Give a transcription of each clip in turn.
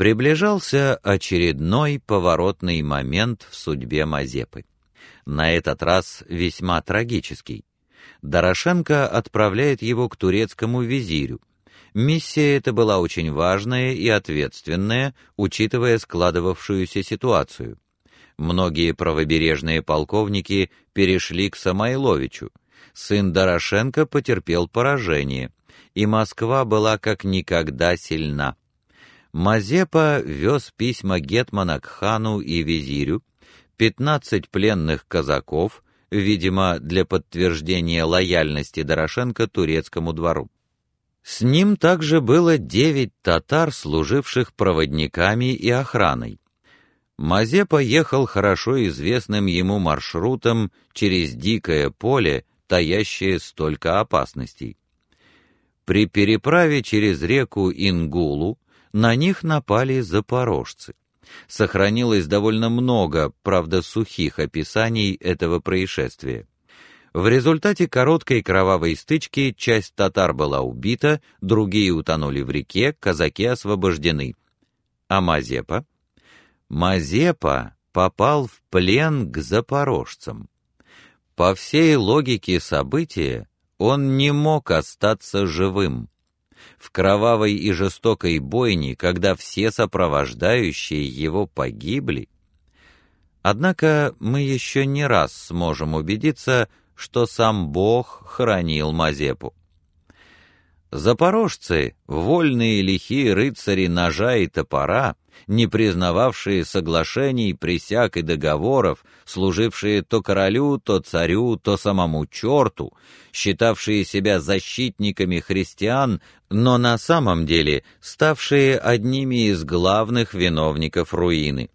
Приближался очередной поворотный момент в судьбе Мазепы. На этот раз весьма трагический. Дорошенко отправляет его к турецкому визирю. Миссия эта была очень важная и ответственная, учитывая складывавшуюся ситуацию. Многие правобережные полковники перешли к Самойловичу. Сын Дорошенко потерпел поражение, и Москва была как никогда сильна. Мазепа вез письма гетмана к хану и визирю, 15 пленных казаков, видимо, для подтверждения лояльности Дорошенко турецкому двору. С ним также было девять татар, служивших проводниками и охраной. Мазепа ехал хорошо известным ему маршрутом через дикое поле, таящее столько опасностей. При переправе через реку Ингулу на них напали запорожцы. Сохранилось довольно много, правда, сухих описаний этого происшествия. В результате короткой кровавой стычки часть татар была убита, другие утонули в реке, казаки освобождены. А Мазепа? Мазепа попал в плен к запорожцам. По всей логике события он не мог остаться живым. В кровавой и жестокой бойне, когда все сопровождающие его погибли, Однако мы еще не раз сможем убедиться, что сам Бог хранил Мазепу. Запорожцы, вольные лихие рыцари ножа и топора, не признававшие соглашений, присяг и договоров, служившие то королю, то царю, то самому черту, считавшие себя защитниками христиан, но на самом деле ставшие одними из главных виновников руины.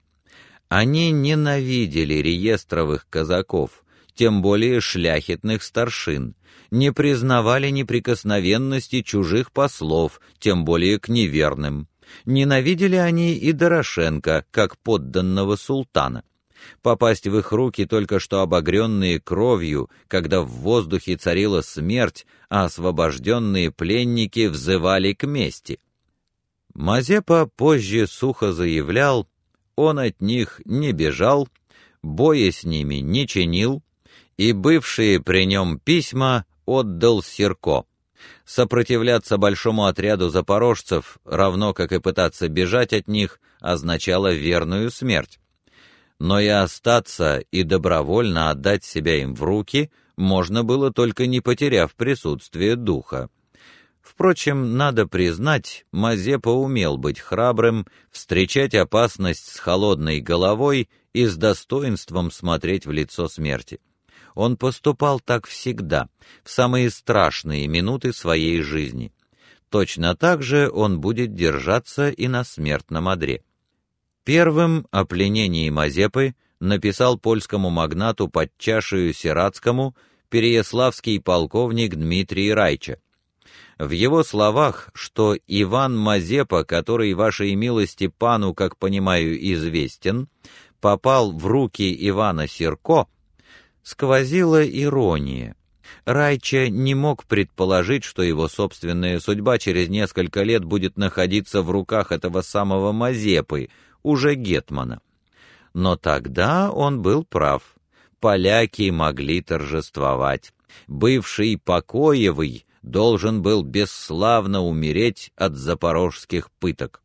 Они ненавидели реестровых казаков, тем более шляхетных старшин, не признавали неприкосновенности чужих послов, тем более к неверным. Ненавидели они и Дорошенко, как подданного султана. Попасть в их руки только что обогренные кровью, когда в воздухе царила смерть, а освобожденные пленники взывали к мести. Мазепа позже сухо заявлял, он от них не бежал, боя с ними не чинил, и бывшие при нем письма отдал Серко. Сопротивляться большому отряду запорожцев, равно как и пытаться бежать от них, означало верную смерть. Но и остаться и добровольно отдать себя им в руки можно было только не потеряв присутствие духа. Впрочем, надо признать, Мазепа умел быть храбрым, встречать опасность с холодной головой и с достоинством смотреть в лицо смерти. Он поступал так всегда, в самые страшные минуты своей жизни. Точно так же он будет держаться и на смертном одре. Первым о пленении Мазепы написал польскому магнату Подчашию Сирацкому переяславский полковник Дмитрий Райча. В его словах, что Иван Мазепа, который вашей милости пану, как понимаю, известен, попал в руки Ивана Серко, сквозила ирония. Райча не мог предположить, что его собственная судьба через несколько лет будет находиться в руках этого самого Мазепы, уже гетмана. Но тогда он был прав. Поляки могли торжествовать. Бывший Покоевый должен был бесславно умереть от запорожских пыток.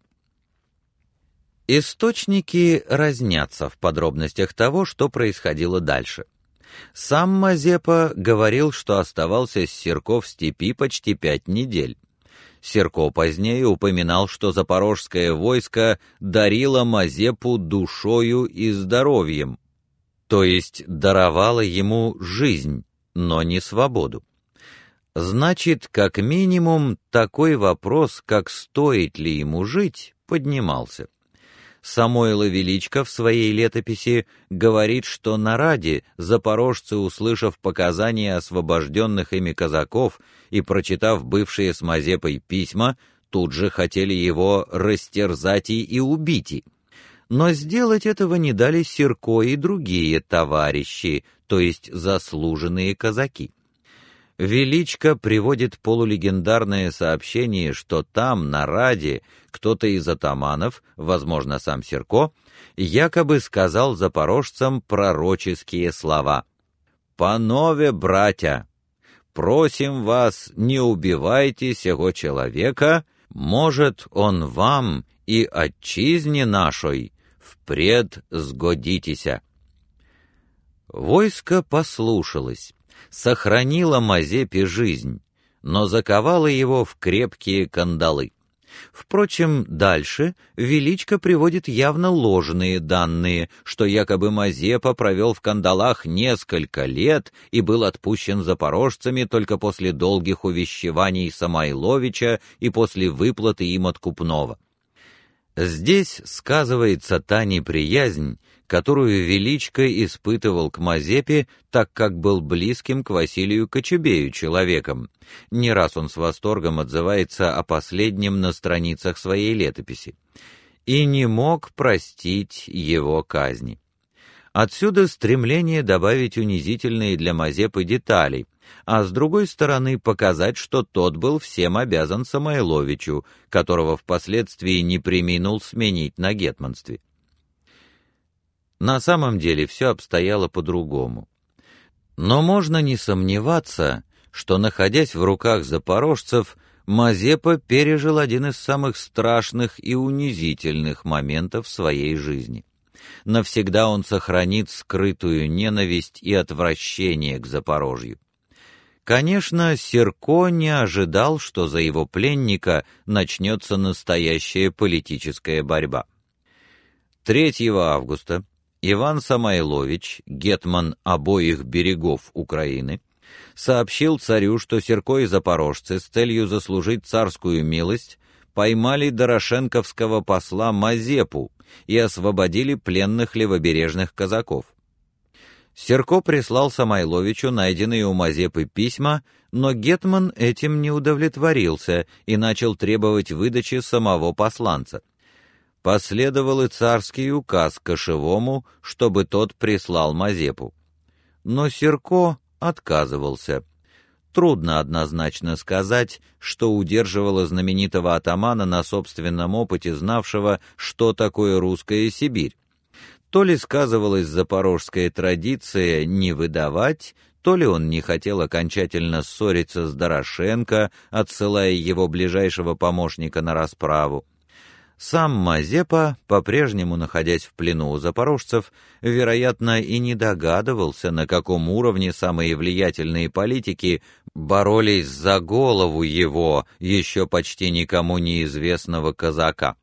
Источники разнятся в подробностях того, что происходило дальше. Сам Мазепа говорил, что оставался с Серко в степи почти пять недель. Серко позднее упоминал, что запорожское войско дарило Мазепу душою и здоровьем, то есть даровало ему жизнь, но не свободу. Значит, как минимум, такой вопрос, как стоит ли ему жить, поднимался. Самойло Величко в своей летописи говорит, что на Раде запорожцы, услышав показания освобожденных ими казаков и прочитав бывшие с Мазепой письма, тут же хотели его растерзать и, убить. Но сделать этого не дали Серко и другие товарищи, то есть заслуженные казаки. Величко приводит полулегендарное сообщение, что там, на Раде, кто-то из атаманов, возможно, сам Серко, якобы сказал запорожцам пророческие слова. «Панове, братья, просим вас, не убивайте сего человека, может, он вам и отчизне нашей впред сгодитеся». Войско послушалось сохранила Мазепе жизнь, но заковала его в крепкие кандалы. Впрочем, дальше Величко приводит явно ложные данные, что якобы Мазепа провел в кандалах несколько лет и был отпущен запорожцами только после долгих увещеваний Самойловича и после выплаты им откупного. Здесь сказывается та неприязнь, которую Величко испытывал к Мазепе, так как был близким к Василию Кочубею человеком. Не раз он с восторгом отзывается о последнем на страницах своей летописи. И не мог простить его казни. Отсюда стремление добавить унизительные для Мазепы детали, а с другой стороны показать, что тот был всем обязан Самойловичу, которого впоследствии не преминул сменить на гетманстве. На самом деле все обстояло по-другому. Но можно не сомневаться, что, находясь в руках запорожцев, Мазепа пережил один из самых страшных и унизительных моментов своей жизни. Навсегда он сохранит скрытую ненависть и отвращение к Запорожью. Конечно, Серко не ожидал, что за его пленника начнется настоящая политическая борьба. 3 августа Иван Самойлович, гетман обоих берегов Украины, сообщил царю, что Серко и запорожцы с целью заслужить царскую милость поймали дорошенковского посла Мазепу и освободили пленных левобережных казаков. Серко прислал Самойловичу найденные у Мазепы письма, но гетман этим не удовлетворился и начал требовать выдачи самого посланца последовал и царский указ Кошевому, чтобы тот прислал Мазепу. Но Серко отказывался. Трудно однозначно сказать, что удерживало знаменитого атамана на собственном опыте, знавшего, что такое русская Сибирь. То ли сказывалась запорожская традиция не выдавать, то ли он не хотел окончательно ссориться с Дорошенко, отсылая его ближайшего помощника на расправу. Сам Мазепа, по-прежнему находясь в плену у запорожцев, вероятно, и не догадывался, на каком уровне самые влиятельные политики боролись за голову его, еще почти никому неизвестного казака.